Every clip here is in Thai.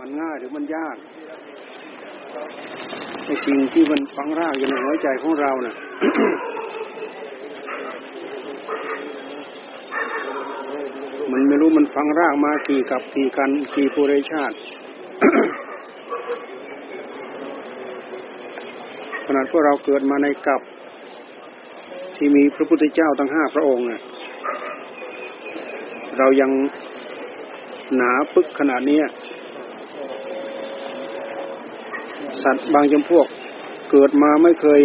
มันง่ายหรือมันยากในสิ่งที่มันฝังรากอยู่ในหัวใจของเราเนะ่ะมันไม่รู้มันฝังรากมากี่กับกี่กันกี่ปุเรชาติขนาดพวกเราเกิดมาในกับ ที่มีพระพุทธเจ้าตั้งห้าพระองค์เนี่ยเรายังหนาปึกขนาดนี้ สัตว์บางจำพวก เกิดมาไม่เคย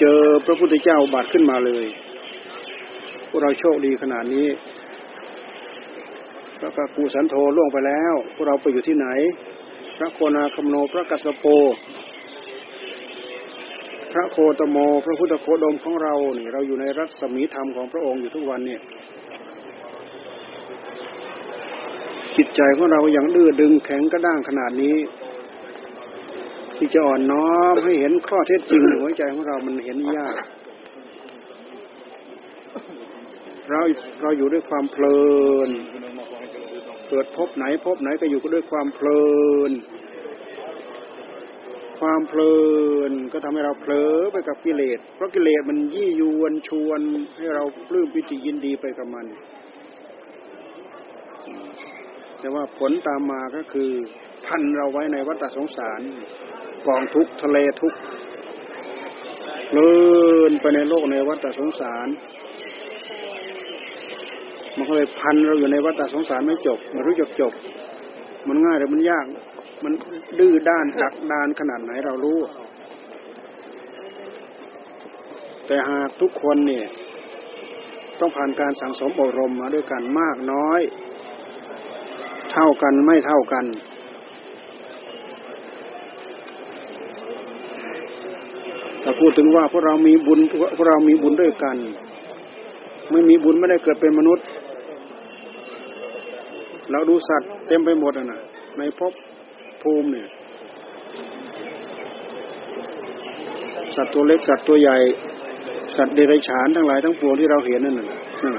เจอพระพุทธเจ้าบัตรขึ้นมาเลย พวกเราโชคดีขนาดนี้พระกากูสันโธล่วงไปแล้ว พวกเราไปอยู่ที่ไหน พระโคนาคมโนพระกัสสโป พระโคตโม พระพุทธโคดมของเราเนี่ยเราอยู่ในรัศมีธรรมของพระองค์อยู่ทุกวันเนี่ยจิตใจของเราอย่างดื้อดึงแข็งกระด้างขนาดนี้ ที่จะอ่อนน้อมให้เห็นข้อเท็จจริงในหัวใจของเรามันเห็นยากเราเราอยู่ด้วยความเพลิน เกิดพบไหนพบไหนก็อยู่ก็ด้วยความเพลิน ความเพลินก็ทำให้เราเผลอไปกับกิเลส เพราะกิเลสมันยี่ยวนชวนให้เราปลื้มปิติยินดีไปกับมัน แต่ว่าผลตามมาก็คือพันเราไว้ในวัฏสงสาร กองทุกทะเลทุกเลื่อนไปในโลกในวัฏสงสาร มันก็เลยพันเราอยู่ในวัฏสงสารไม่จบมันรู้จบจบ มันง่ายหรือมันยาก มันดื้อด้านดักดานขนาดไหนเรารู้ แต่หากทุกคนเนี่ย ต้องผ่านการสั่งสมอบรมมาด้วยกันมากน้อย เท่ากันไม่เท่ากัน ถ้า พูดถึงว่าพวกเรามีบุญพวกเรามีบุญด้วยกัน ไม่มีบุญไม่ได้เกิดเป็นมนุษย์ เราดูสัตว์เต็มไปหมดนะในภพภูมิเนี่ย สัตว์ตัวเล็กสัตว์ตัวใหญ่ สัตว์เดรัจฉานทั้งหลายทั้งปวงที่เราเห็นนั่นน่ะ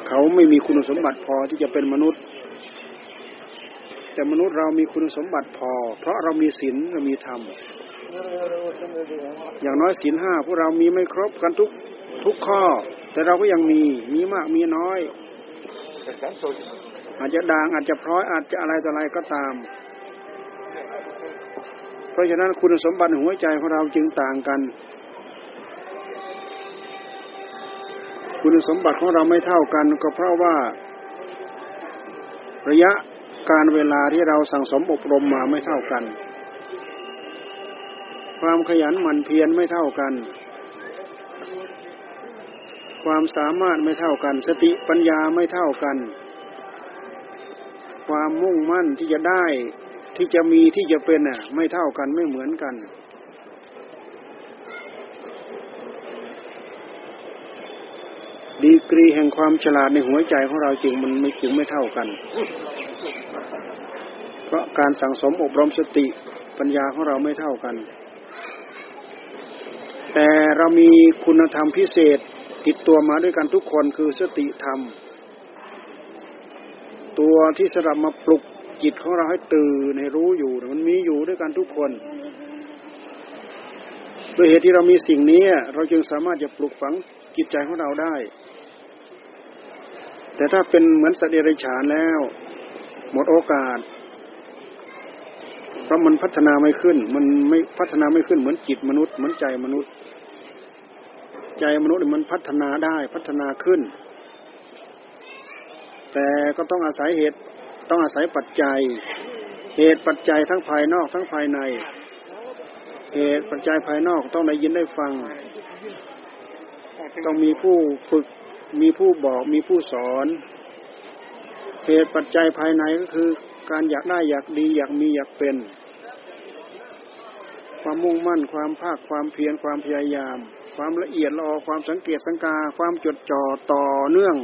เขาไม่มีคุณสมบัติพอที่จะเป็นมนุษย์ แต่มนุษย์เรามีคุณสมบัติพอ เพราะเรามีศีลเรามีธรรม อย่างน้อยศีลห้าพวกเรามีไม่ครบกันทุกทุกข้อ แต่เราก็ยังมีมีมากมีน้อย อาจจะด่างอาจจะพร้อยอาจจะอะไรต่ออะไรก็ตาม เพราะฉะนั้นคุณสมบัติหัวใจของเราจึงต่างกัน คุณสมบัติของเราไม่เท่ากัน ก็เพราะว่า ระยะการเวลาที่เราสั่งสมอบรมมาไม่เท่ากัน ความขยันหมั่นเพียรไม่เท่ากัน ความสามารถไม่เท่ากัน สติปัญญาไม่เท่ากัน ความมุ่งมั่นที่จะได้ที่จะมีที่จะเป็นน่ะ ไม่เท่ากันไม่เหมือนกัน ดีกรีแห่งความฉลาดในหัวใจของเราจริงมันไม่จึงไม่เท่ากัน เพราะการสั่งสมอบรมสติปัญญาของเราไม่เท่ากัน แต่เรามีคุณธรรมพิเศษติดตัวมาด้วยกันทุกคนคือสติธรรม ตัวที่สำหรับมาปลุกจิตของเราให้ตื่นให้รู้อยู่มันมีอยู่ด้วยกันทุกคนด้วยเหตุที่เรามีสิ่งนี้ เราจึงสามารถจะปลุกฝังจิตใจของเราได้ แต่ถ้าเป็นเหมือนสัตว์เดรัจฉานแล้ว หมดโอกาส เพราะมันพัฒนาไม่ขึ้น มันไม่พัฒนาไม่ขึ้นเหมือนจิตมนุษย์เหมือนใจมนุษย์ ใจมนุษย์มันพัฒนาได้พัฒนาขึ้น แต่ก็ต้องอาศัยเหตุต้องอาศัยปัจจัย เหตุปัจจัยทั้งภายนอกทั้งภายใน เหตุปัจจัยภายนอกต้องได้ยินได้ฟัง ต้องมีผู้ฝึกมีผู้บอกมีผู้สอน เหตุปัจจัยภายในก็คือ การอยากได้อยากดีอยากมีอยากเป็น ความมุ่งมั่นความภาคความเพียรความพยายาม ความละเอียดละออความสังเกตสังกา ความจดจ่อต่อเนื่อง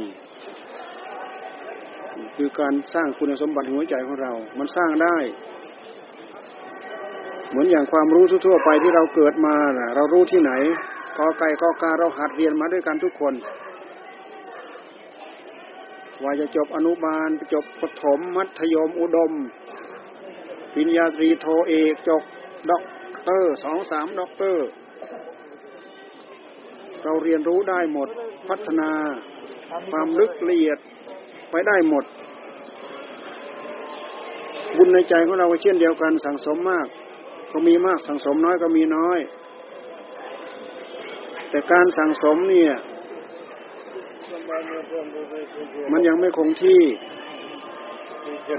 คือการสร้างคุณสมบัติหัวใจของเรา มันสร้างได้ เหมือนอย่างความรู้ทั่วไปที่เราเกิดมาเรารู้ที่ไหนกอไก่กอกาเราหัดเรียนมาด้วยกันทุกคน ว่าจะจบอนุบาลจบปฐมมัธยมอุดมปริญญาตรีโทเอกจบด็อกเตอร์สองสามด็อกเตอร์ เราเรียนรู้ได้หมดพัฒนาความลึกละเอียดไปได้หมด บุญในใจของเราเช่นเดียวกันสั่งสมมาก ก็มีมากสั่งสมน้อยก็มีน้อย แต่การสั่งสมเนี่ย มันยังไม่คงที่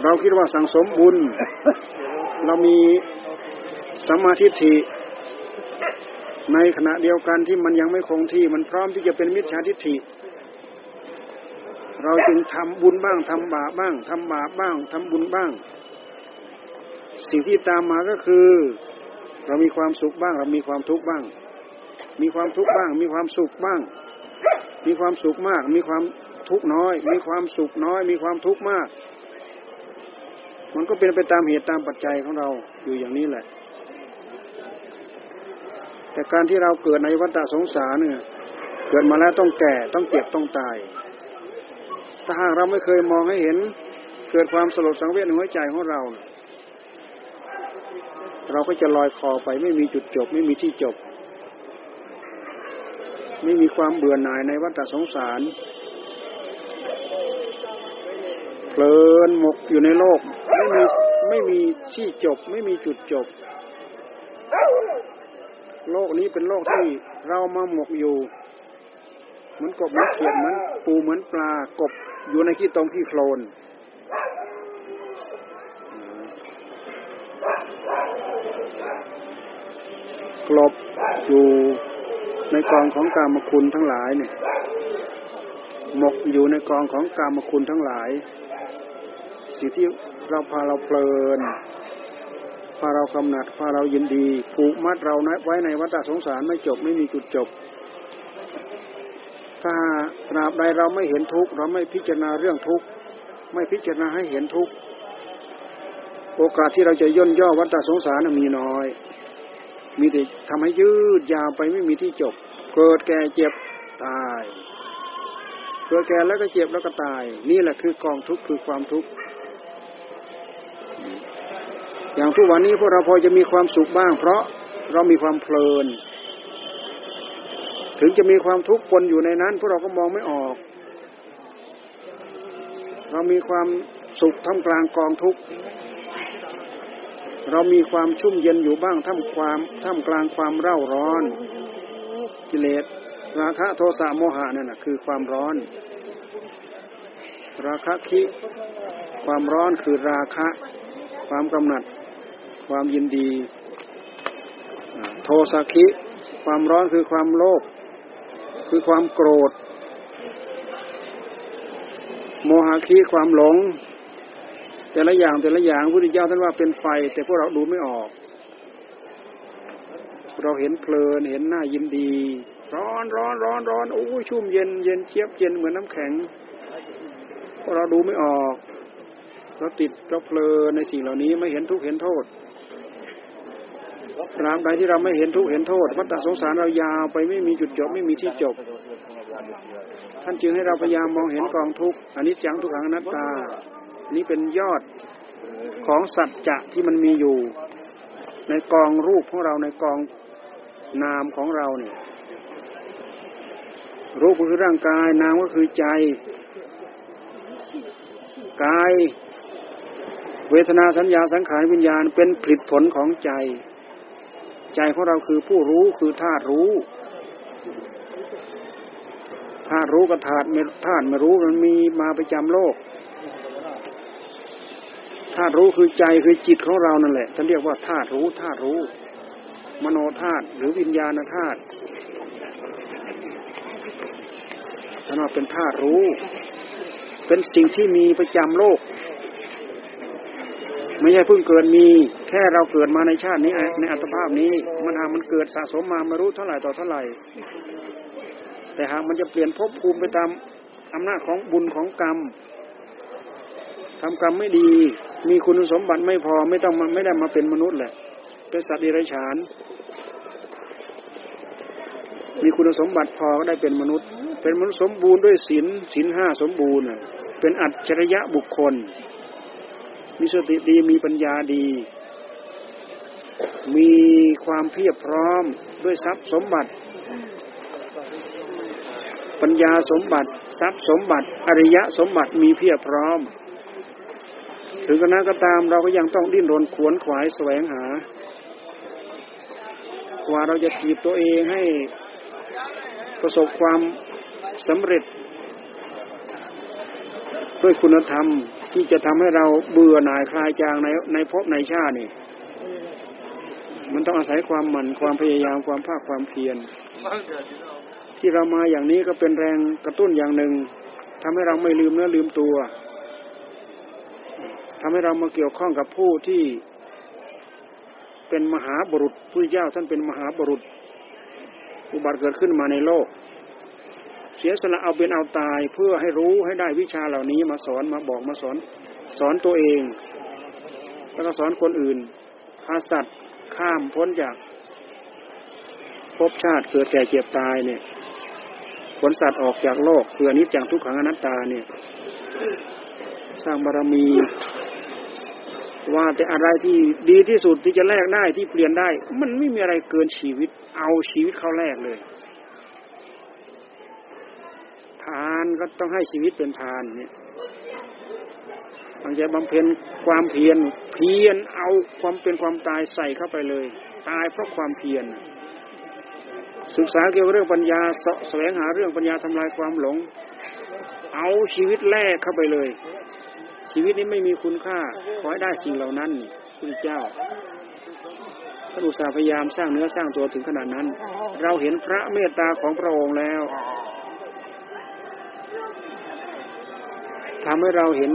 เราคิดว่าสั่งสมบุญ เรามีสมาธิิในขณะเดียวกันที่มันยังไม่คงที่ มันพร้อมที่จะเป็นมิจฉาทิฏฐิ เราจึงทำบุญบ้างทำบาปบ้างทำบาปบ้างทำบุญบ้าง สิ่งที่ตามมาก็คือ เรามีความสุขบ้าง เรามีความทุกข์บ้าง มีความทุกข์บ้าง มีความสุขบ้าง มีความสุขมาก มีความทุกข์น้อย มีความสุขน้อย มีความทุกข์มาก มันก็เป็นไปตามเหตุตามปัจจัยของเราอยู่อย่างนี้แหละ แต่การที่เราเกิดในวัฏสงสารเนี่ยเกิดมาแล้วต้องแก่ต้องเจ็บต้องตาย ถ้าหากเราไม่เคยมองให้เห็น เกิดความสลดสังเวชในหัวใจของเรา เราก็จะลอยคอไปไม่มีจุดจบ ไม่มีที่จบ ไม่มีความเบื่อหน่ายในวัฏสงสารเพลินหมกอยู่ในโลก ไม่มีไม่มีที่จบ ไม่มีจุดจบ โลกนี้เป็นโลกที่เรามาหมกอยู่เหมือนกบเหมือนเขียดเหมือนปูเหมือนปลากบอยู่ในขี้ตรงขี้โคลนกลบอยู่ ในกองของกามคุณทั้งหลายเนี่ยหมกอยู่ในกองของกามคุณทั้งหลาย สิ่งที่เราพาเราเพลินพาเรากำหนัดพาเรายินดีผูกมัดเราไว้ในวัฏสงสารไม่จบไม่มีจุดจบ ถ้าตราบใดเราไม่เห็นทุกข์เราไม่พิจารณาเรื่องทุกข์ไม่พิจารณาให้เห็นทุกข์โอกาสที่เราจะย่นย่อวัฏสงสารมีน้อย มีแต่ทำให้ยืดยาวไปไม่มีที่จบ เกิดแก่เจ็บตาย เกิดแก่แล้วก็เจ็บแล้วก็ตาย นี่แหละคือกองทุกข์คือความทุกข์อย่างทุกวันนี้พวกเราพอจะมีความสุขบ้าง เพราะเรามีความเพลิน ถึงจะมีความทุกข์ปนอยู่ในนั้น พวกเราก็มองไม่ออก เรามีความสุขท่ามกลางกองทุกข์ เรามีความชุ่มเย็นอยู่บ้างท่ามความท่ามกลางความเร่าร้อน กิเลส ราคะโทสะโมหะนั่นนะคือความร้อน ราคะคิความร้อนคือราคะ ความกำหนัด ความยินดี โทสะคิ ความร้อนคือความโลภคือความโกรธ โมหะคิความหลง แต่ละอย่างแต่ละอย่างพุทธเจ้าท่านว่าเป็นไฟ แต่พวกเราดูไม่ออก เราเห็นเพลินเห็นหน้ายินดี ร้อนร้อนร้อนร้อนโอ้ยชุ่มเย็นเย็นเชียบเย็นเหมือนน้ำแข็งพวกเราดูไม่ออกเราติดเราเพลินในสิ่งเหล่านี้ไม่เห็นทุกเห็นโทษตราบใดที่เราไม่เห็นทุกเห็นโทษวัฏสงสารเรายาวไปไม่มีจุดจบไม่มีที่จบ ท่านจึงให้เราพยายามมองเห็นกองทุกอันนี้จังทุกขังอนัตตา นี้เป็นยอดของสัจจะที่มันมีอยู่ ในกองรูปของเราในกองนามของเราเนี่ยรูปก็คือร่างกายนามก็คือใจกาย เวทนาสัญญาสังขารวิญญาณเป็นผลิตผลของใจ ใจของเราคือผู้รู้คือธาตุรู้ธาตุรู้กับธาตุไม่ธาตุไม่รู้มันมีมาประจำโลก ธาตุรู้คือใจคือจิตของเรานั่นแหละท่านเรียกว่าธาตุรู้ธาตุรู้ มโนธาตุหรือวิญญาณธาตุท่านว่าเป็นธาตุรู้ เป็นสิ่งที่มีประจำโลก ไม่ใช่เพิ่งเกิดมี แค่เราเกิดมาในชาตินี้ ในอัตภาพนี้ มันหากมันเกิดสะสมมาไม่รู้เท่าไหร่ต่อเท่าไหร่ แต่หากมันจะเปลี่ยนภพภูมิไปตามอำนาจของบุญของกรรม ทำกรรมไม่ดี มีคุณสมบัติไม่พอไม่ต้องไม่ได้มาเป็นมนุษย์แหละ เป็นสัตว์ดิเรกชันมีคุณสมบัติพอก็ได้เป็นมนุษย์ เป็นมนุษย์สมบูรณ์ด้วยศีลศีลห้าสมบูรณ์เป็นอัจฉริยะบุคคล มีสติดีมีปัญญาดี มีความเพียบพร้อมด้วยทรัพย์สมบัติ ปัญญาสมบัติ ทรัพย์สมบัติ อริยะสมบัติมีเพียบพร้อม ถึงกระนั้นก็ตามเราก็ยังต้องดิ้นรนขวนขวายแสวงหา กว่าเราจะถีบตัวเองให้ประสบความสำเร็จ ด้วยคุณธรรมที่จะทำให้เราเบื่อหน่ายคลายจางในในภพในชาตินี่มันต้องอาศัยความหมั่นความพยายามความภาคความเพียรที่เรามาอย่างนี้ก็เป็นแรงกระตุ้นอย่างหนึ่งทำให้เราไม่ลืมเนื้อลืมตัว ทำให้เรามาเกี่ยวข้องกับผู้ที่เป็นมหาบุรุษผู้เจ้าท่านเป็นมหาบุรุษ อุบัติเกิดขึ้นมาในโลก เสียสละเอาเป็นเอาตายเพื่อให้รู้ให้ได้วิชาเหล่านี้มาสอนมาบอกมาสอน สอนตัวเอง แล้วก็สอนคนอื่นพาสัตว์ข้ามพ้นจากภพชาติเกิดแก่เจ็บตายเนี่ยผลสัตว์ออกจากโลกเพื่อนิจจังทุกขังอนัตตาเนี่ย สร้างบารมี ว่าแต่อะไรที่ดีที่สุดที่จะแลกได้ที่เปลี่ยนได้ มันไม่มีอะไรเกินชีวิต เอาชีวิตเข้าแลกเลย ทานก็ต้องให้ชีวิตเป็นทานเนี่ยตั้งใจบำเพ็ญความเพียรเพียรเอาความเป็นความตายใส่เข้าไปเลย ตายเพราะความเพียรศึกษาเกี่ยวกับเรื่องปัญญาสแสวงหาเรื่องปัญญาทำลายความหลง เอาชีวิตแลกเข้าไปเลย ชีวิตนี้ไม่มีคุณค่า ขอให้ได้สิ่งเหล่านั้นพระเจ้าท่านอุตสาห์พยายามสร้างเนื้อสร้างตัวถึงขนาดนั้น เราเห็นพระเมตตาของพระองค์แล้วทำให้เราเห็น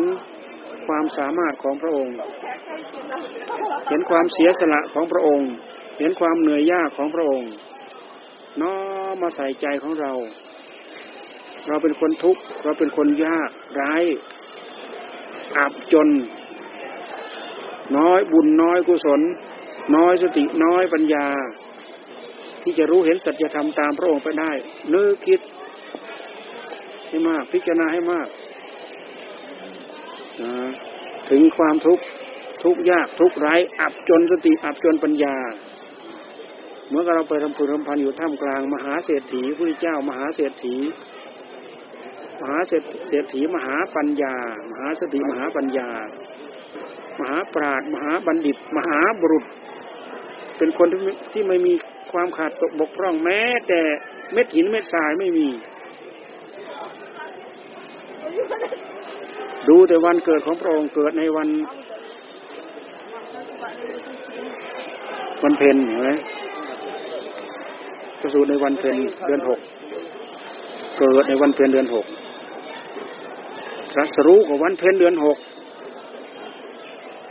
ความสามารถของพระองค์ เห็นความเสียสละของพระองค์ เห็นความเหนื่อยยากของพระองค์น้อมาใส่ใจของเรา เราเป็นคนทุกข์ เราเป็นคนยากไร้ อับจน น้อยบุญน้อยกุศล น้อยสติน้อยปัญญา ที่จะรู้เห็นสัจธรรมตามพระองค์ไปได้เนึกคิดให้มาก พิจารณาให้มากถึงความทุกข์ทุกยากทุกข์ร้อับจนสติอับจนปัญญา เมื่อเราไปรำพึงรำพันอยู่ท่ามกลาง มหาเศรษฐีพระเจ้ามหาเศรษฐี มหาเศรษฐีมหาปัญญา มหาสติมหาปัญญา มหาปราดมหาบัณฑิต มหาบุรุษ เป็นคนที่ที่ไม่มีความขาดตกบกพร่องแม้ แต่เม็ดหินเม็ดทรายไม่มี ดูแต่วันเกิดของพระองค์เกิดในวัน วันเพ็ญเห็นไหมประสูติในวันเพ็ญเดือนหกเกิดในวันเพ็ญเดือนหก รัสรู้กับวันเพ็ญเดือนหก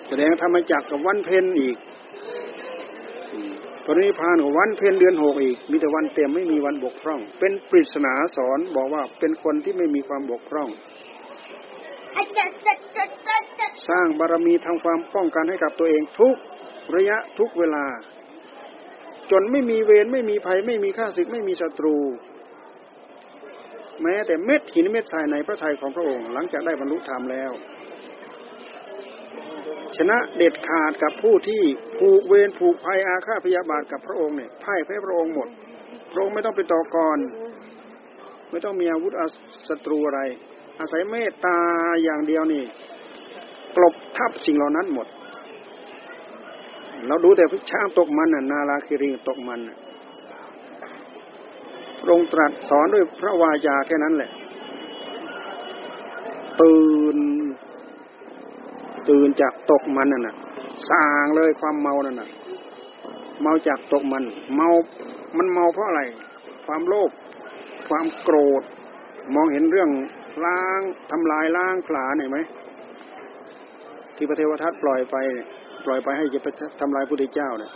แสดงธรรมจักกับวันเพ็ญอีกปรินิพานกับวันเพ็ญเดือนหกอีก มีแต่วันเต็มไม่มีวันบกพร่อง เป็นปริศนาสอนบอกว่าเป็นคนที่ไม่มีความบกพร่อง สร้างบารมีทำความป้องกันให้กับตัวเองทุกระยะทุกเวลา จนไม่มีเวรไม่มีภัย ไม่มีข้าศึกไม่มีศัตรู แม้แต่เม็ดหินเม็ดทรายในพระทัยของพระองค์หลังจากได้บรรลุธรรมแล้ว ชนะเด็ดขาดกับผู้ที่ผูกเวรผูกภัยอาฆาตพยาบาทกับพระองค์เนี่ยพ่ายแพ้พระองค์หมด พระองค์ไม่ต้องไปต่อกร ไม่ต้องมีอาวุธศัตรูอะไร อาศัยเมตตาอย่างเดียวนี่กลบทับสิ่งเหล่านั้นหมด เราดูแต่ช้างตกมันน่ะนาลาคิริงตกมันพระ องค์ตรัสสอนด้วยพระวาจาแค่นั้นแหละ ตื่น ตื่นจากตกมันน่ะสางเลยความเมานั่นน่ะ เมาจากตกมัน เมา มันเมาเพราะอะไร ความโลภความโกรธ มองเห็นเรื่องล้างทำลายล้างผลาเห็นไหมที่พระเทวทัตปล่อยไปปล่อยไปให้จะไปทำลายพระพุทธเจ้าเนี่ย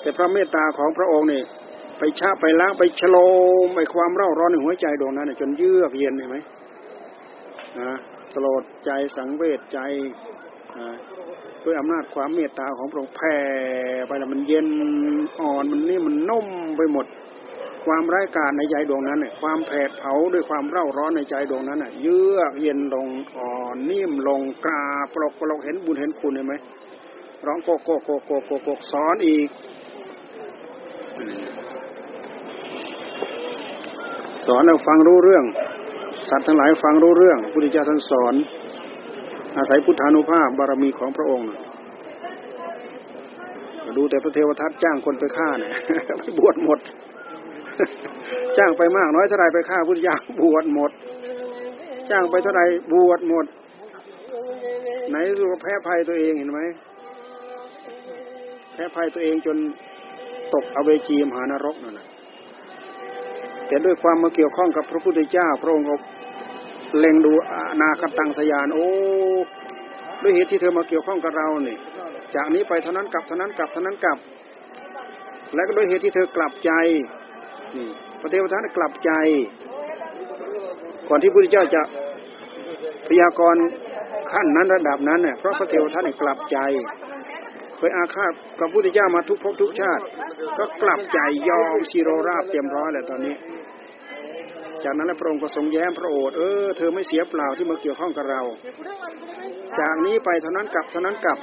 แต่พระเมตตาของพระองค์เนี่ย ไปชาไปล้างไปชโลมไอความเร่าร้อนในหัวใจดวงนั้นจนเยือกเย็นเห็นไหมนะสลดใจสังเวชใจด้วยอำนาจความเมตตาของพระองค์แผ่ไปแล้วมันเย็นอ่อนมันนี่มันนุ่มไปหมด ความร้ายกาจในใจดวงนั้นเนี่ยความแผดเผาด้วยความเร่าร้อนในใจดวงนั้นน่ะ เยือกเย็นลงอ่อนนิ่มลงกราปลกปลกเห็นบุญเห็นคุณเห็นไหมร้องโกโกโกโกโกโกสอนอีก สอนแล้วฟังรู้เรื่องสัตว์ทั้งหลายฟังรู้เรื่องพุทธเจ้าท่านสอน อาศัยพุทธานุภาพบารมีของพระองค์ดูแต่พระเทวทัตจ้างคนไปฆ่าเนี่ยบวชหมด จ้างไปมากน้อยเท่าไรไปฆ่าพุทธเจ้าบวชหมด จ้างไปเท่าไรบวชหมด ไหนรู้ว่าแพ้ภัยตัวเองเห็นไหมแพ้ภัยตัวเองจนตกอเวจีมหานรกนั่นนะ แต่ด้วยความมาเกี่ยวข้องกับพระพุทธเจ้า พระองค์ก็เล็งดูนาคตังสยานโอ้ด้วยเหตุที่เธอมาเกี่ยวข้องกับเราเนี่ยจากนี้ไปเท่านั้นกลับเท่านั้นกลับเท่านั้นกลับ และก็ด้วยเหตุที่เธอกลับใจนี่พระเทวทัตกลับใจ ก่อนที่พระพุทธเจ้าจะพยากรณ์ขั้นนั้นระดับนั้นเนี่ยเพราะพระเทวทัตกลับใจเคยอาฆาตกับพระพุทธเจ้ามาทุกภพทุกชาติ ก็กลับใจยอมชีโรราบเตรียมร้อยแล้วตอนนี้ จากนั้นพระองค์ก็ทรงแย้มพระโอษฐ์เออเธอไม่เสียเปล่าที่มาเกี่ยวข้องกับเรา จากนี้ไปเท่านั้นกลับเท่านั้นกลับ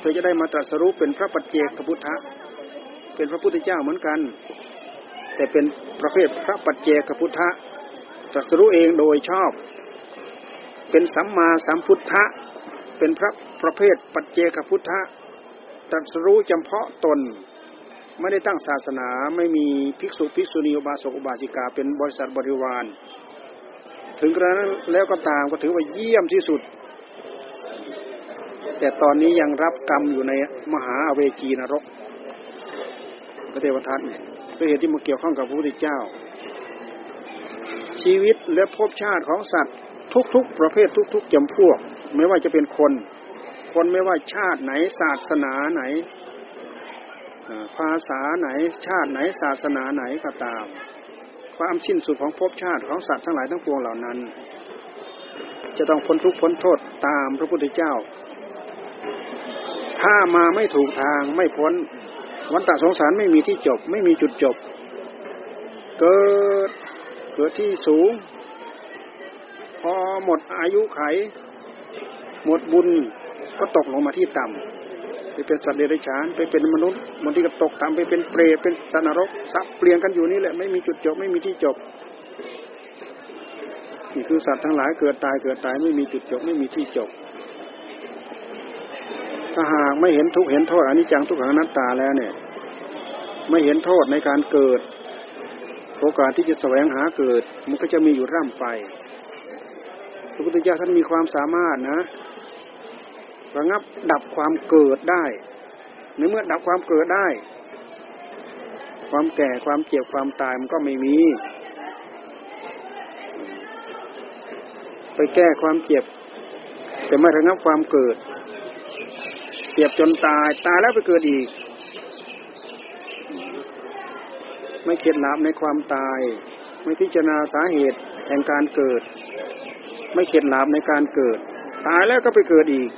เธอจะได้มาตรัสรู้เป็นพระปัจเจกพุทธะเป็นพระพุทธเจ้าเหมือนกัน แต่เป็นประเภทพระปัจเจกพุทธะตรัสรู้เองโดยชอบ เป็นสัมมาสัมพุทธะเป็นพระประเภทปัจเจกพุทธะตรัสรู้จำเพาะตน ไม่ได้ตั้งศาสนาไม่มีภิกษุภิกษุณีอุบาสกอุบาสิกาเป็นบริษัทบริวาร ถึงกระนั้นแล้วก็ตามก็ถือว่าเยี่ยมที่สุด แต่ตอนนี้ยังรับกรรมอยู่ในมหาเวจีนรกพระเทวทัตเนี่ยด้วยเหตุที่มาเกี่ยวข้องกับพระพุทธเจ้า ชีวิตและภพชาติของสัตว์ทุกๆ ประเภททุก ๆจำพวก ไม่ว่าจะเป็นคน คนไม่ว่าชาติไหนศาสนาไหน ภาษาไหนชาติไหนศาสนาไหนก็ตาม ความสิ้นสุดของภพชาติของสัตว์ทั้งหลายทั้งปวงเหล่านั้น จะต้องพ้นทุกข์พ้นโทษตามพระพุทธเจ้า ถ้ามาไม่ถูกทางไม่พ้น วันตะสงสารไม่มีที่จบ ไม่มีจุดจบ เกิดเกิดที่สูง พอหมดอายุไข หมดบุญก็ตกลงมาที่ต่ำ ไปเป็นสัตว์เดรัจฉานไปเป็นมนุษย์บางทีก็ตกต่ำไปเป็นเปรตเป็นสัตว์นรกสับเปลี่ยนกันอยู่นี่แหละไม่มีจุดจบไม่มีที่จบนี่คือสัตว์ทั้งหลายเกิดตายเกิดตายไม่มีจุดจบไม่มีที่จบ ถ้าหากไม่เห็นทุกเห็นโทษอนิจจังทุกขังนัตตาแล้วเนี่ย ไม่เห็นโทษในการเกิด โอกาสที่จะแสวงหาเกิด มันก็จะมีอยู่ร่ำไปพระพุทธเจ้าท่านมีความสามารถนะ ระงับดับความเกิดได้ในเมื่อดับความเกิดได้ ความแก่ความเจ็บความตายมันก็ไม่มี ไปแก้ความเจ็บ แต่ไม่ระงับความเกิดเสียบจนตายตายแล้วไปเกิดอีก ไม่เข็ดลาบในความตาย ไม่พิจารณาสาเหตุแห่งการเกิด ไม่เข็ดลาบในการเกิด ตายแล้วก็ไปเกิดอีก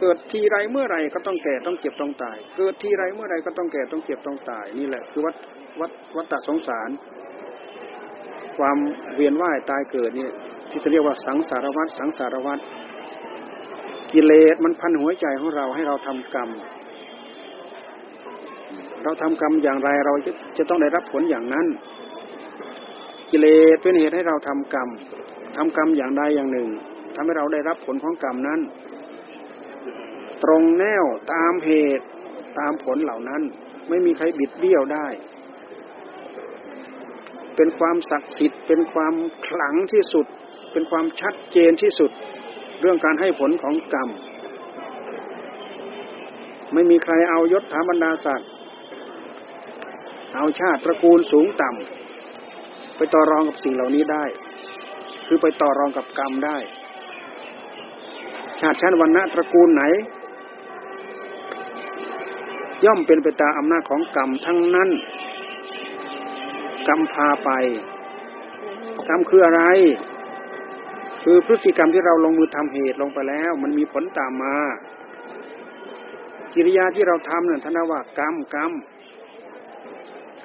เกิดทีไรเมื่อไรก็ต้องแก่ต้องเจ็บต้องตาย เกิดทีไรเมื่อไรก็ต้องแก่ต้องเจ็บต้องตาย นี่แหละคือวัดวัดวัดตัดสงสาร ความเวียนว่ายตายเกิดนี่ที่จะเรียกว่าสังสารวัฏสังสารวัฏกิเลสมันพันหัวใจของเราให้เราทำกรรม เราทำกรรมอย่างไรเราจะจะต้องได้รับผลอย่างนั้น กิเลสเป็นเหตุให้เราทำกรรมทำกรรมอย่างใดอย่างหนึ่งทำให้เราได้รับผลของกรรมนั้น ตรงแนวตามเหตุตามผลเหล่านั้น ไม่มีใครบิดเบี้ยวได้ เป็นความศักดิ์สิทธิ์ เป็นความขลังที่สุด เป็นความชัดเจนที่สุด เรื่องการให้ผลของกรรม ไม่มีใครเอายศถาบรรดาศักดิ์เอาชาติตระกูลสูงต่ำไปต่อรองกับสิ่งเหล่านี้ได้ คือไปต่อรองกับกรรมได้ ชาติชั้นวันณะตระกูลไหน ย่อมเป็นไปตามอำนาจของกรรมทั้งนั้น กรรมพาไป กรรมคืออะไร คือพฤติกรรมที่เราลงมือทำเหตุลงไปแล้ว มันมีผลตามมา กิริยาที่เราทำเนี่ยท่านว่ากรรมกรรม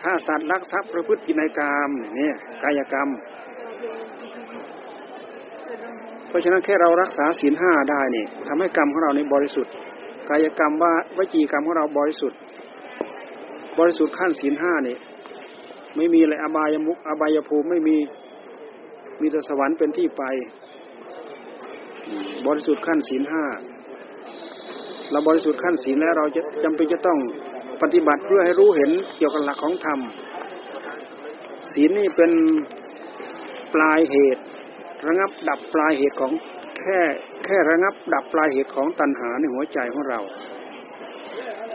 ฆ่าสัตว์ลักทรัพย์ประพฤติกินกรรมเนี่ยกายกรรม เพราะฉะนั้นแค่เรารักษาศีลห้าได้เนี่ยทำให้กรรมของเราในบริสุทธิ์ กายกรรมว่าวจีกรรมของเราบริสุทธิ์ บริสุทธิ์ขั้นศีลห้านี่ไม่มีอะไรอบายมุกอบายภูมิไม่มีมีแต่สวรรค์เป็นที่ไป บริสุทธิ์ขั้นศีลห้าเราบริสุทธิ์ขั้นศีลแล้วเราจะจำเป็นจะต้องปฏิบัติเพื่อให้รู้เห็นเกี่ยวกับหลักของธรรมศีลนี่เป็นปลายเหตุ ระงับดับปลายเหตุของแค่ แค่ระงับดับปลายเหตุของตัณหาในหัวใจของเรา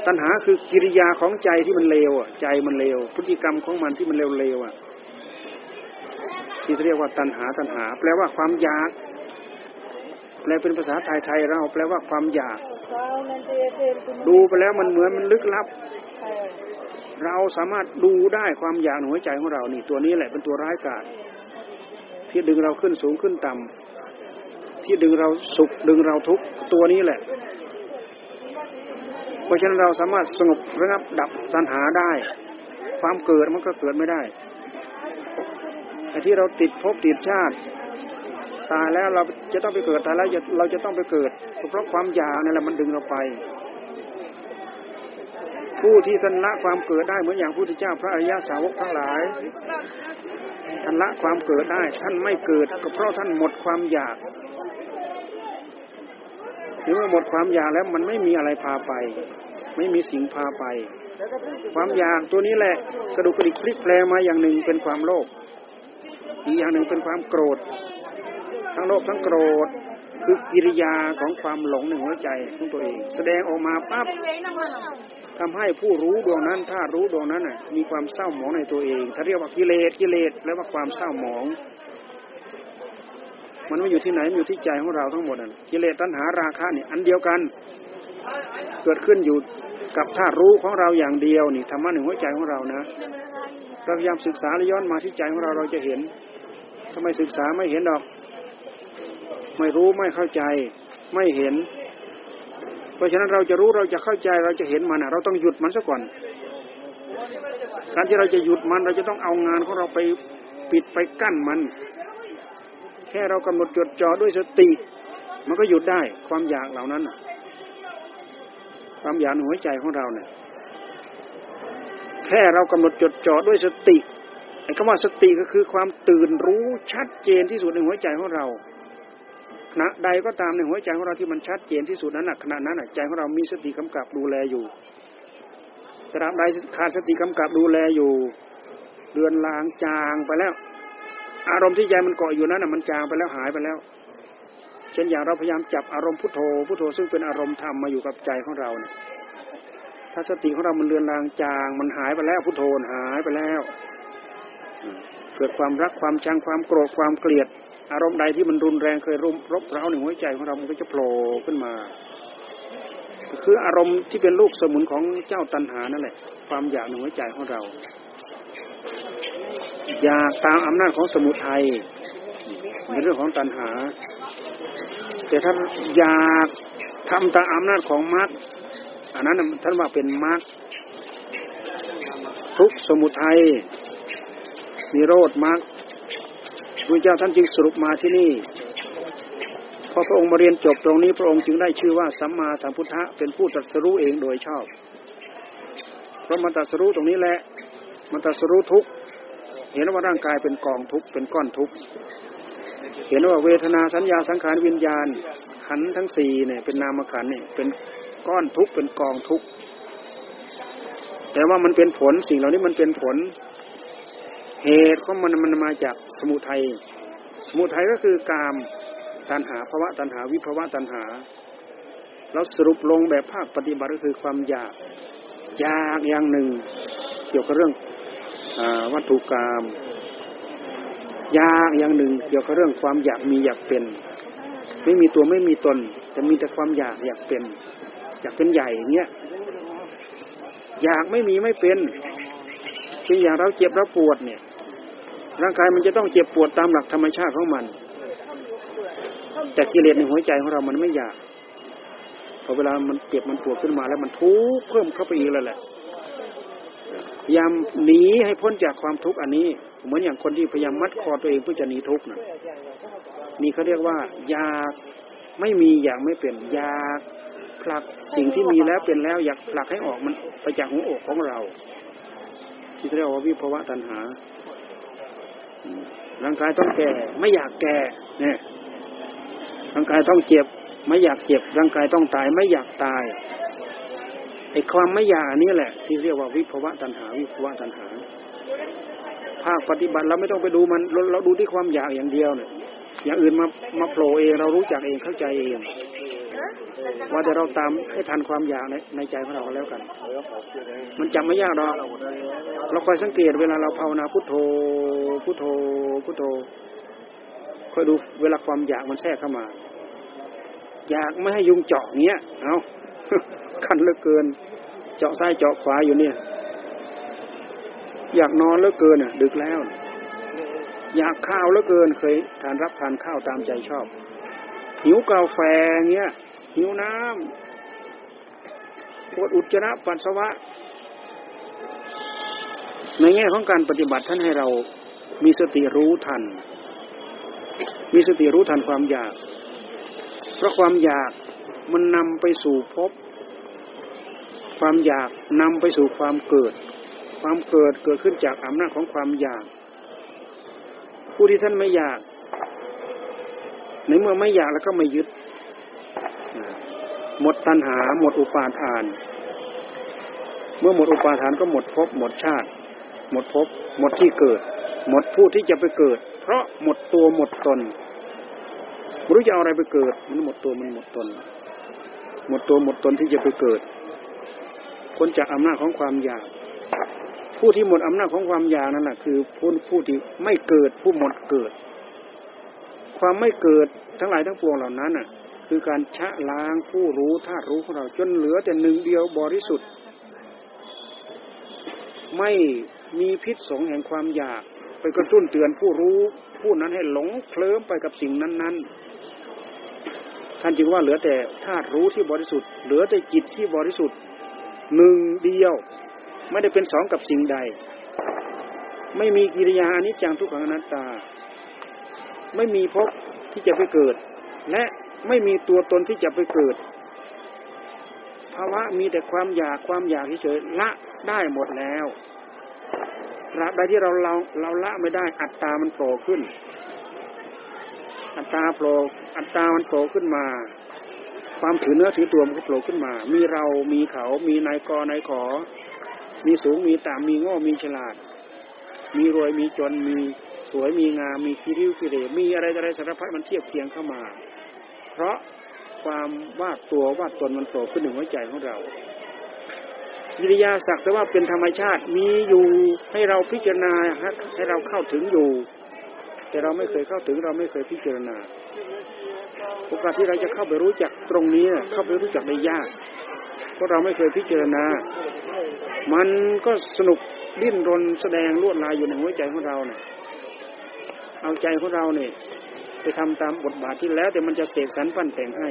ตัณหาคือกิริยาของใจที่มันเลวอะ ใจมันเลว พฤติกรรมของมันที่มันเลวๆอะ ที่เรียกว่าตัณหาตัณหา แปลว่าความอยากแปลเป็นภาษาไทยๆเราแปลว่าความอยาก ดูไปแล้วมันเหมือนมันลึกลับ เราสามารถดูได้ความอยากในหัวใจของเรานี่ ตัวนี้แหละเป็นตัวร้ายกาจที่ดึงเราขึ้นสูงขึ้นต่ำ ที่ดึงเราสุขดึงเราทุกตัวนี้แหละ เพราะฉะนั้นเราสามารถสงบระงับดับตัณหาได้ ความเกิดมันก็เกิดไม่ได้ไอ้ที่เราติดภพติดชาติ ตายแล้วเราจะต้องไปเกิดตายแล้วเราจะต้องไปเกิด เพราะความอยากนั่นแหละมันดึงเราไป ผู้ที่ท่านละความเกิดได้เหมือนอย่างพระพุทธเจ้าพระอริยสาวกทั้งหลายท่านละความเกิดได้ ท่านไม่เกิดก็เพราะท่านหมดความอยาก หรือว่าหมดความอยากแล้วมันไม่มีอะไรพาไป ไม่มีสิ่งพาไป ความอยากตัวนี้แหละกระดูกกระดิกพลิกแปลมาอย่างหนึ่งเป็นความโลภอีกอย่างหนึ่งเป็นความโกรธ ทั้งโลภทั้งโกรธคือกิริยาของความหลงในหัวใจของตัวเอง แสดงออกมาปั๊บทำให้ผู้รู้ดวงนั้นถ้ารู้ดวงนั้นน่ะมีความเศร้าหมองในตัวเองถ้าเรียกว่ากิเลสกิเลสแปลว่าความเศร้าหมอง มันไม่อยู่ที่ไหนมันอยู่ที่ใจของเราทั้งหมดน่ะกิเลสตัณหาราคะนี่อันเดียวกัน เกิดขึ้นอยู่กับท่ารู้ของเราอย่างเดียวนี่ธรรมะในหัวใจของเรานะเราพยายามศึกษาและย้อนมาที่ใจของเราเราจะเห็นทำไมศึกษาไม่เห็นดอก ไม่รู้ไม่เข้าใจ ไม่เห็น เพราะฉะนั้นเราจะรู้เราจะเข้าใจเราจะเห็นมันเราต้องหยุดมันซะก่อน การที่เราจะหยุดมันเราจะต้องเอางานของเราไปปิดไปกั้นมัน ค่เรากำหนดจดจ่อด้วยสติ มันก็หยุดได้ความอยากเหล่านั้นความอยากในหัวใจของเราเนี่ยแค่เรากำหนดจดจ่อด้วยสติไอ้คำว่าสติก็คือความตื่นรู้ชัดเจนที่สุดในหัวใจของเราขณะใดก็ตามในหัวใจของเราที่มันชัดเจนที่สุดนั้นขณะนั้นใจของเรามีสติกำกับดูแลอยู่ตราบใดขาดสติกำกับดูแลอยู่เดือนลางจางไปแล้ว อารมณ์ที่ใจมันเกาะอยู่นั้นมันจางไปแล้วหายไปแล้วเช่นอย่างเราพยายามจับอารมณ์พุทโธพุทโธซึ่งเป็นอารมณ์ธรรมมาอยู่กับใจของเราเนี่ยถ้าสติของเรามันเลือนลางจาง มันหายไปแล้วพุทโธหายไปแล้ว เกิดความรักความชังความโกรธความเกลียด อารมณ์ใดที่มันรุนแรงเคยรุมรบเร้าในหัวใจของเรา มันก็จะโผล่ขึ้นมา คืออารมณ์ที่เป็นลูกสมุนของเจ้าตัณหานั่นแหละ ความอยากในหัวใจของเรา อยากตามอำนาจของสมุทัยในเรื่องของตัณหา แต่ถ้าอยากทำตามอำนาจของมรรคอันนั้นท่านว่าเป็นมรรคทุกสมุทัยมีโรดมรรคพระเจ้าท่านจึงสรุปมาที่นี่พอพระองค์มาเรียนจบตรงนี้พระองค์จึงได้ชื่อว่าสัมมาสัมพุทธะเป็นผู้ตรัสรู้เองโดยชอบเพราะมันตรัสรู้ตรงนี้แหละมันตรัสรู้ทุก เห็นว่าร่างกายเป็นกองทุกเป็นก้อนทุกเห็นว่าเวทนาสัญญาสังขารวิญญาณขันทั้งสี่เนี่ย เป็นนามขันเนี่ยเป็นก้อนทุกเป็นกองทุกแต่ว่ามันเป็นผลสิ่งเหล่านี้มันเป็นผล เหตุของมันมันมาจากสมุทัยสมุทัยก็คือกามตัณหาภาวะตัณหาวิภาวะตัณหาแล้วสรุปลงแบบภาคปฏิบัติก็คือความอยากอยากอย่างหนึ่ง เกี่ยวกับเรื่อง วัตถุกรรมอยากอย่างหนึ่งเกี่ยวกับเรื่องความอยากมีอยากเป็น ไม่มีตัวไม่มีตนจะมีแต่ความอยากอยากเป็น อยากเป็นใหญ่เงี้ยอยากไม่มีไม่เป็นเช่นอย่างเราเจ็บเราปวดเนี่ย ร่างกายมันจะต้องเจ็บปวดตามหลักธรรมชาติของมัน แต่กิเลสในหัวใจของเรามันไม่อยากพอเวลามันเจ็บมันปวดขึ้นมาแล้วมันทุกข์เพิ่มเข้าไปอีกแล้วแหละ พยายามหนีให้พ้นจากความทุกข์อันนี้ เหมือนอย่างคนที่พยายามมัดคอตัวเองเพื่อจะหนีทุกข์นะนี่เขาเรียกว่า อยากไม่มีอยากไม่เป็นอยากผลักสิ่งที่มีแล้วเป็นแล้วอยากผลักให้ออกมันไปจากหัวอกของเรา ที่เรียกว่าวิภวะตัณหาร่างกายต้องแก่ ไม่อยากแก่เนี่ยร่างกายต้องเจ็บ ไม่อยากเจ็บ ร่างกายต้องตาย ไม่อยากตาย ไอ้ความไม่อยากนี้แหละ ที่เรียกว่าวิภวะตัณหา วิภวะตัณหา ภาคปฏิบัติเราไม่ต้องไปดูมันเราเราดูที่ความอยากอย่างเดียวเนี่ยอย่างอื่นมามาโผล่เองเรารู้จักเองเข้าใจเอง ว่าแต่เราตามให้ทันความอยากในในใจของเราแล้วกัน มันจำไม่ยากหรอกเราคอยสังเกตเวลาเราภาวนาพุทโธพุทโธพุทโธคอยดูเวลาความอยากมันแทรกเข้ามา อยากไม่ให้ยุงเจาะเงี้ยเอา คันเหลือเกิน เจาะซ้ายเจาะขวาอยู่เนี่ย อยากนอนเหลือเกินอะ ดึกแล้ว อยากข้าวเหลือเกิน เคยทานรับทานข้าวตามใจชอบ หิวกาแฟเงี้ย หิวน้ำปวดอุจจาระปัสสาวะ ในแง่ของการปฏิบัติท่านให้เรามีสติรู้ทัน มีสติรู้ทันความอยาก เพราะความอยากมันนำไปสู่ภพ ความอยากนำไปสู่ความเกิด ความเกิดเกิดขึ้นจากอำนาจของความอยาก ผู้ที่ท่านไม่อยาก ในเมื่อไม่อยากแล้วก็ไม่ยึด หมดตัณหา หมดอุปาทาน เมื่อหมดอุปาทานก็หมดภพหมดชาติ หมดภพหมดที่เกิด หมดผู้ที่จะไปเกิด เพราะหมดตัวหมดตนไม่รู้จะเอาอะไรไปเกิด มันหมดตัวมันหมดตน หมดตัวหมดตนที่จะไปเกิด พ้นจากอำนาจของความอยาก ผู้ที่หมดอำนาจของความอยากนั่นแหละคือผู้ผู้ที่ไม่เกิดผู้หมดเกิด ความไม่เกิดทั้งหลายทั้งปวงเหล่านั้นน่ะ คือการชะล้างผู้รู้ธาตุรู้ของเราจนเหลือแต่หนึ่งเดียวบริสุทธิ์ ไม่มีพิษสงแห่งความอยาก ไปกระตุ้นเตือนผู้รู้ผู้นั้นให้หลงเคลิ้มไปกับสิ่งนั้นๆท่านจึงว่าเหลือแต่ธาตุรู้ที่บริสุทธิ์ เหลือแต่จิตที่บริสุทธิ์ หนึ่งเดียว ไม่ได้เป็นสองกับสิ่งใด ไม่มีกิริยาอนิจจังทุกขังอนัตตา ไม่มีภพที่จะไปเกิด และไม่มีตัวตนที่จะไปเกิดภาวะมีแต่ความอยากความอยากเฉยละได้หมดแล้วตราบใดที่เราเราเราละไม่ได้ อัตตามันโผล่ขึ้น อัตตาโผล่อัตตามันโผล่ขึ้นมา ความถือเนื้อถือตัวมันก็โผล่ขึ้นมา มีเรา มีเขา มีนายกนายขอ มีสูง มีต่ำ มีโง่มีฉลาด มีรวย มีจน มีสวย มีงาม มีคิริวคิเรมีอะไรอะไรสารพัดมันเทียบเคียงเข้ามา เพราะความวาดตัววาดตนมันโผล่ขึ้นหนึ่งหัวใจของเรากิริยาสักแต่ว่าเป็นธรรมชาติมีอยู่ให้เราพิจารณาให้เราเข้าถึงอยู่ แต่เราไม่เคยเข้าถึงเราไม่เคยพิจารณา โอกาสที่เราจะเข้าไปรู้จักตรงนี้เข้าไปรู้จักได้ยากเพราะเราไม่เคยพิจารณา มันก็สนุกดิ้นรนแสดงลวดลายอยู่ในหัวใจของเราเนี่ยเอาใจของเราเนี่ยไปทำตามบทบาทที่แล้ว แต่มันจะเสกสรรปั้นแต่งให้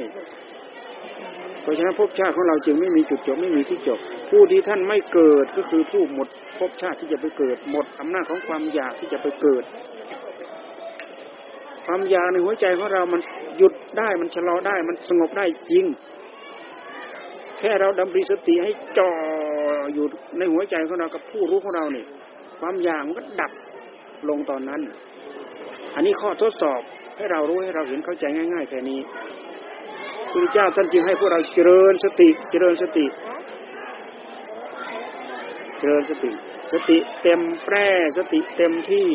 เพราะฉะนั้นภพชาติของเราจึงไม่มีจุดจบไม่มีที่จบ ผู้ที่ท่านไม่เกิดก็คือผู้หมดภพชาติที่จะไปเกิด หมดอำนาจของความอยากที่จะไปเกิด ความอยากในหัวใจของเรามัน หยุดได้มันชะลอได้มันสงบได้จริง แค่เราดำริสติให้จ่ออยู่ในหัวใจของเรากับผู้รู้ของเราเนี่ยความอยากมันก็ดับลงตอนนั้น อันนี้ข้อทดสอบให้เรารู้ให้เราเห็นเข้าใจง่ายๆแค่นี้พระเจ้าท่านจึงให้พวกเราเจริญสติเจริญสติ เจริญสติ สติเต็มแปร่สติเต็มที่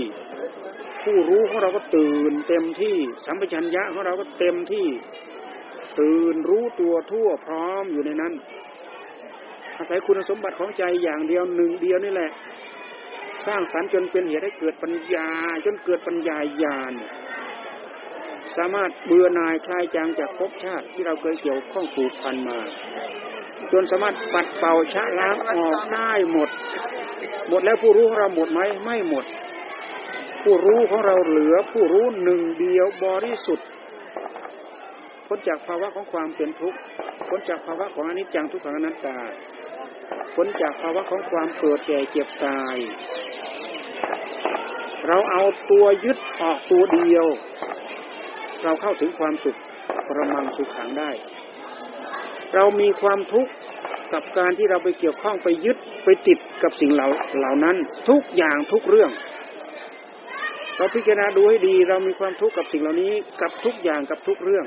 ผู้รู้ของเราก็ตื่นเต็มที่สัมปชัญญะของเราก็เต็มที่ ตื่นรู้ตัวทั่วพร้อมอยู่ในนั้น อาศัยคุณสมบัติของใจอย่างเดียวหนึ่งเดียวนี่แหละ สร้างสรรค์จนเป็นเหตุให้เกิดปัญญา จนเกิดปัญญาญาณสามารถเบื่อหน่ายคลายจางจากภพชาติที่เราเคยเกี่ยวข้องผูกพันมา จนสามารถปัดเป่าชะล้างออกได้หมด หมดแล้วผู้รู้ของเราหมดไหมไม่หมด ผู้รู้ของเราเหลือผู้รู้หนึ่งเดียวบริสุทธิ์พ้นจากภาวะของความเป็นทุกข์พ้นจากภาวะของอนิจจังทุกขังอนัตตาพ้นจากภาวะของความเกิดแก่เจ็บตาย เราเอาตัวยึดออกตัวเดียว เราเข้าถึงความสุขประมังสุขขังได้ เรามีความทุกข์กับการที่เราไปเกี่ยวข้องไปยึดไปติดกับสิ่งเหล่าเหล่านั้น ทุกอย่างทุกเรื่อง เราพิจารณาดูให้ดี เรามีความทุกข์กับสิ่งเหล่านี้ กับทุกอย่างกับทุกเรื่อง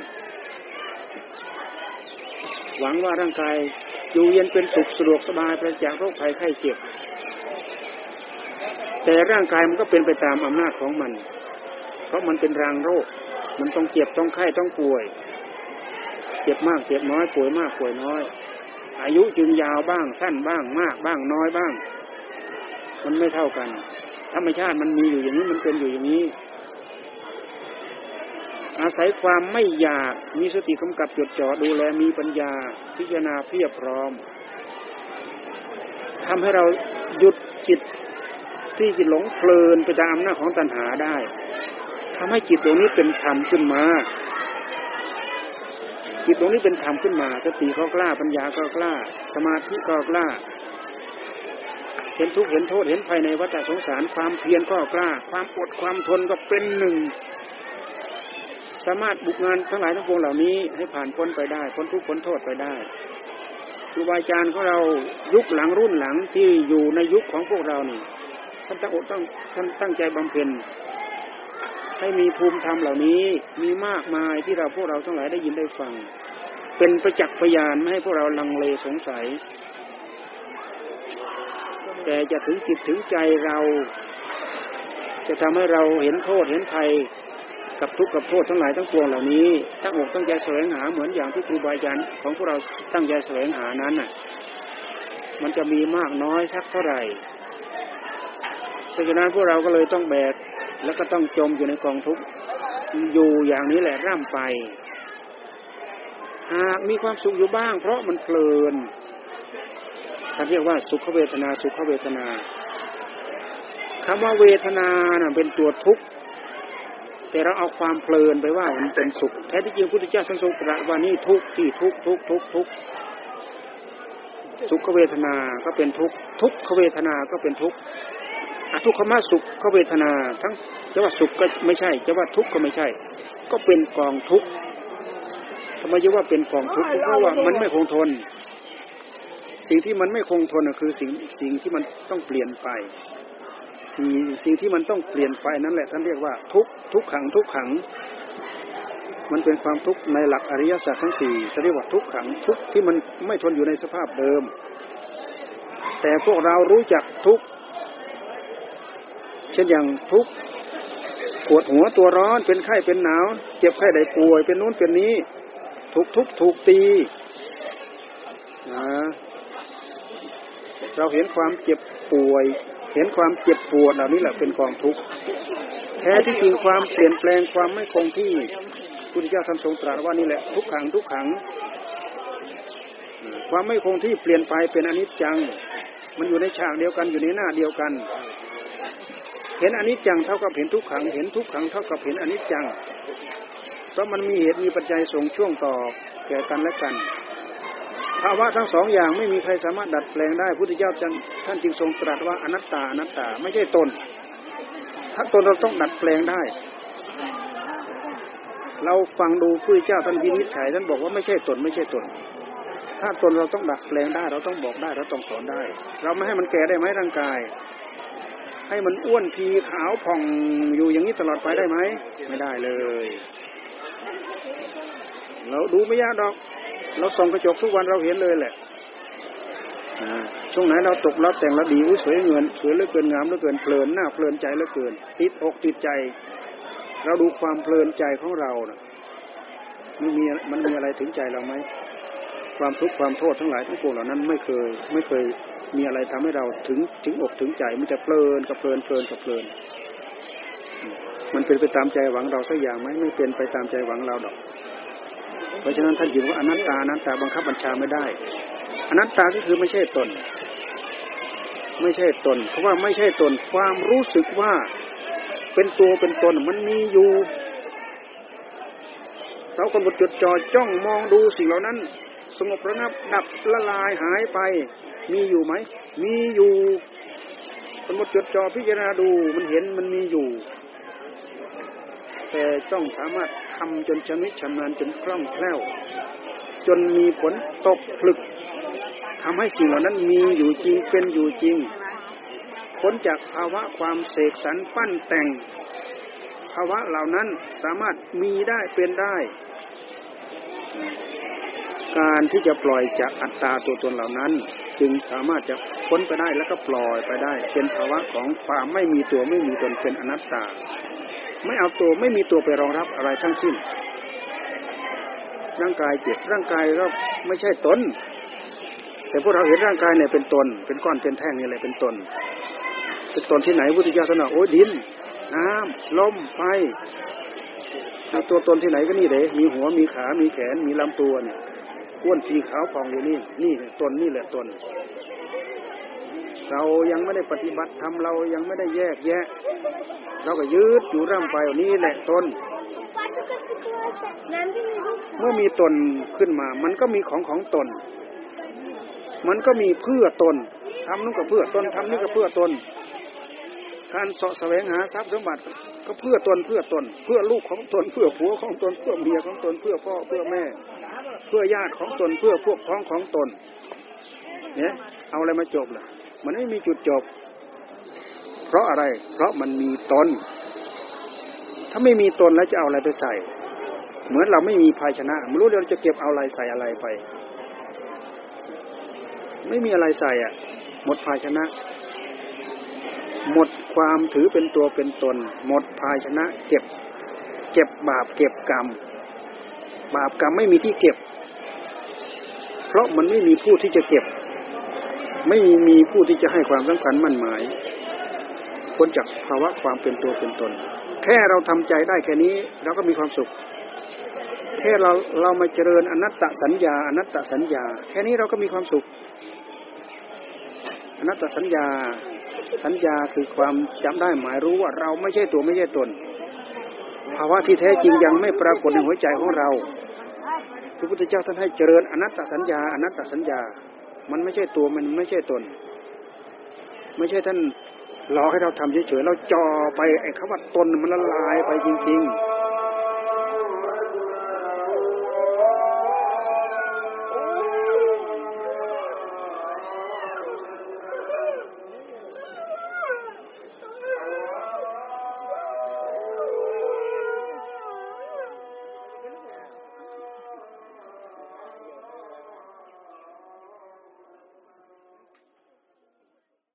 หวังว่าร่างกายอยู่เย็นเป็นสุขสะดวกสบายปราศจากโรคภัยไข้เจ็บ แต่ร่างกายมันก็เป็นไปตามอำนาจของมัน เพราะมันเป็นรางโรค มันต้องเจ็บต้องไข้ต้องป่วย เจ็บมากเจ็บน้อยป่วยมากป่วยน้อย อายุจึงยาวบ้างสั้นบ้างมากบ้างน้อยบ้าง มันไม่เท่ากัน ธรรมชาติมันมีอยู่อย่างนี้มันเป็นอยู่อย่างนี้ อาศัยความไม่อยากมีสติกำกับจดจ่อดูแลมีปัญญาพิจารณาเพียบพร้อมทำให้เราหยุดจิตที่จะหลงเพลินไปตามอำนาจของตัณหาได้ทำให้จิตตรงนี้เป็นธรรมขึ้นมาจิตตรงนี้เป็นธรรมขึ้นมา สติก็กล้าปัญญาก็กล้า สมาธิก็กล้า เห็นทุกข์เห็นโทษเห็นภัยในวัฏสงสารความเพียรก็กล้า ความอดความทนก็เป็นหนึ่ง สามารถบุกงานทั้งหลายทั้งปวงเหล่านี้ให้ผ่านพ้นไปได้พ้นทุกข์พ้นโทษไปได้ครูบาอาจารย์ของเรายุคหลังรุ่นหลังที่อยู่ในยุคของพวกเรานี่ท่านตั้งอกตั้งท่านตั้งใจบำเพ็ญให้มีภูมิธรรมเหล่านี้มีมากมายที่เราพวกเราทั้งหลายได้ยินได้ฟัง เป็นประจักษ์พยานไม่ให้พวกเราลังเลสงสัย แต่จะถึงจิตถึงใจเรา จะทำให้เราเห็นโทษเห็นภัยกับทุกข์กับโทษทั้งหลายทั้งปวงเหล่านี้ตั้งอกตั้งใจแสวงหาเหมือนอย่างที่ครูบาอาจารย์ของพวกเราตั้งใจแสวงหานั้นน่ะ มันจะมีมากน้อยสักเท่าไหร่เพราะฉะนั้นพวกเราก็เลยต้องแบกแล้วก็ต้องจมอยู่ในกองทุกข์อยู่อย่างนี้แหละร่ำไป หากมีความสุขอยู่บ้าง เพราะมันเพลิน ท่านเรียกว่าสุขเวทนา สุขเวทนาคำว่าเวทนาน่ะเป็นตัวทุกข์แต่เราเอาความเพลินไปว่ามันเป็นสุข แท้ที่จริงพุทธเจ้าทรงทรงตรัสว่านี่ทุกข์ที่ทุกข์ทุกข์ทุกข์ทุกข์สุขเวทนาก็เป็นทุกข์ทุกขเวทนาก็เป็นทุกข์อทุกขมาสุขขเวทนา ทั้งจะว่าสุขก็ไม่ใช่จะว่าทุกข์ก็ไม่ใช่ ก็เป็นกองทุกข์ทำไมจะว่าเป็นกองทุกข์เพราะว่ามันไม่คงทน สิ่งที่มันไม่คงทนคือสิ่งสิ่งที่มันต้องเปลี่ยนไป สิ่งสิ่งที่มันต้องเปลี่ยนไปนั่นแหละท่านเรียกว่าทุกทุกขังทุกขัง มันเป็นความทุกข์ในหลักอริยสัจทั้งสี่จะเรียกว่าทุกขังทุกที่มันไม่ทนอยู่ในสภาพเดิม แต่พวกเรารู้จักทุกเช่นอย่างทุกปวดหัวตัวร้อนเป็นไข้เป็นหนาว เจ็บไข้ได้ป่วยเป็นนู้นเป็นนี้ถูกทุกถูกตีนะ เราเห็นความเจ็บป่วย เห็นความเจ็บปวดเหล่านี้แหละเป็นกองทุกข์แท้ที่จริงความเปลี่ยนแปลงความไม่คงที่พุทธเจ้าท่านทรงตรัสว่านี่แหละทุกขังทุกขัง ความไม่คงที่เปลี่ยนไปเป็นอนิจจัง มันอยู่ในฉากเดียวกันอยู่ในหน้าเดียวกัน เห็นอนิจจังเท่ากับเห็นทุกขัง เห็นทุกขังเท่ากับเห็นอนิจจังเพราะมันมีเหตุมีปัจจัยส่งช่วงต่อแก่กันและกัน ภาวะทั้งสองอย่างไม่มีใครสามารถดัดแปลงได้พุทธเจ้าท่านจึงทรงตรัสว่าอนัตตาอนัตตาไม่ใช่ตน ถ้าตนเราต้องดัดแปลงได้ เราฟังดูพุทธเจ้าท่านวินิจฉัยท่านบอกว่าไม่ใช่ตนไม่ใช่ตน ถ้าตนเราต้องดัดแปลงได้ เราต้องบอกได้เราต้องสอนได้ เราไม่ให้มันแก่ได้ไหมร่างกาย ให้มันอ้วนพีขาวผ่องอยู่อย่างนี้ตลอดไปได้ไหมไม่ได้เลย เราดูไม่ยากดอก เราส่องกระจกทุกวันเราเห็นเลยแหละช่วงไหนเราตกเราแต่งเราดีอุ้ยสวยเงินสวยเหลือเกินงามเหลือเกินเพลินหน้าเพลินใจเหลือเกิน ติดอกติดใจ เราดูความเพลินใจของเรานะมันมีมันมีอะไรถึงใจเราไหมความทุกข์ความโทษทั้งหลายทั้งปวงเหล่านั้นไม่เคย ไม่เคยมีอะไรทำให้เราถึงถึงอกถึงใจมันจะเพลินกับเพลินเพลินกับเพลิน มันเป็นไปตามใจหวังเราสักอย่างไหมไม่เป็นไปตามใจหวังเราดอก เพราะฉะนั้นท่านจึงว่าอนัตตาอนัตตาบังคับบัญชาไม่ได้ อนัตตาก็คือไม่ใช่ตน ไม่ใช่ตน เพราะว่าไม่ใช่ตนความรู้สึกว่าเป็นตัวเป็นตนมันมีอยู่เราคนบดจดจ่อจ้องมองดูสิ่งเหล่านั้น สงบระงับดับละลายหายไป มีอยู่ไหม มีอยู่คนบดจดจ่อพิจารณาดูมันเห็นมันมีอยู่ แต่ต้องสามารถ ทำจนชำนิชำนาญจนคล่องแคล่ว จนมีฝนตกผลึกทำให้สิ่งเหล่านั้นมีอยู่จริงเป็นอยู่จริงพ้นจากภาวะความเสกสรรปั้นแต่ง ภาวะเหล่านั้นสามารถมีได้เป็นได้ การที่จะปล่อยจากอัตตาตัวตนเหล่านั้น จึงสามารถจะพ้นไปได้แล้วก็ปล่อยไปได้ เป็นภาวะของความไม่มีตัวไม่มีตนเป็นอนัตตา ไม่เอาตัวไม่มีตัวไปรองรับอะไรทั้งสิ้น ร่างกายเจ็บร่างกายก็ไม่ใช่ตน แต่พวกเราเห็นร่างกายเนี่ยเป็นตน เป็นก้อนเป็นแท่งนี่แหละเป็นตน เป็นตนที่ไหนพุทธเจ้าสนาโอ้ดิน น้ำลมไฟเอาตัวตนที่ไหนก็นี่เด้มีหัวมีขา มีแขน มีลำตัวเนี่ยก้วนสีขาวพองอยู่นี่ นี่ตนนี่แหละตน เรายังไม่ได้ปฏิบัติทำเรายังไม่ได้แยกแยะ เราก็ยืดอยู่ร่ำไปนี่แหละตน เมื่อมีตนขึ้นมา มันก็มีของของตน มันก็มีเพื่อตนทำนู่นก็เพื่อตนทำนี่ก็เพื่อตน การเสาะแสวงหาทรัพย์สมบัติก็เพื่อตนเพื่อตน เพื่อลูกของตน เพื่อผัวของตน เพื่อเมียของตน เพื่อพ่อเพื่อแม่ เพื่อญาติของตน เพื่อพวกพ้องของตน เนี่ย เอาอะไรมาจบล่ะ มันไม่มีจุดจบ เพราะอะไร เพราะมันมีตน ถ้าไม่มีตนแล้วจะเอาอะไรไปใส่ เหมือนเราไม่มีภาชนะไม่รู้เราจะเก็บเอาอะไรใส่อะไรไป ไม่มีอะไรใส่อะ หมดภาชนะ หมดความถือเป็นตัวเป็นตน หมดภาชนะ เก็บ เก็บบาปเก็บกรรม บาปกรรมไม่มีที่เก็บ เพราะมันไม่มีผู้ที่จะเก็บไม่มีผู้ที่จะให้ความสำคัญมั่นหมาย พ้นจากภาวะความเป็นตัวเป็นตน แค่เราทำใจได้แค่นี้เราก็มีความสุข แค่เราเรามาเจริญอนัตตสัญญา อนัตตสัญญา แค่นี้เราก็มีความสุข อนัตตสัญญา สัญญาคือความจำได้หมายรู้ว่าเราไม่ใช่ตัวไม่ใช่ตน ภาวะที่แท้จริงยังไม่ปรากฏในหัวใจของเราพระพุทธเจ้าท่านให้เจริญอนัตตสัญญา อนัตตสัญญา มันไม่ใช่ตัวมันไม่ใช่ตน ไม่ใช่ท่าน รอให้เราทำเฉยๆเราจ่อไปไอ้คำว่าตนมันละลายไปจริง ๆ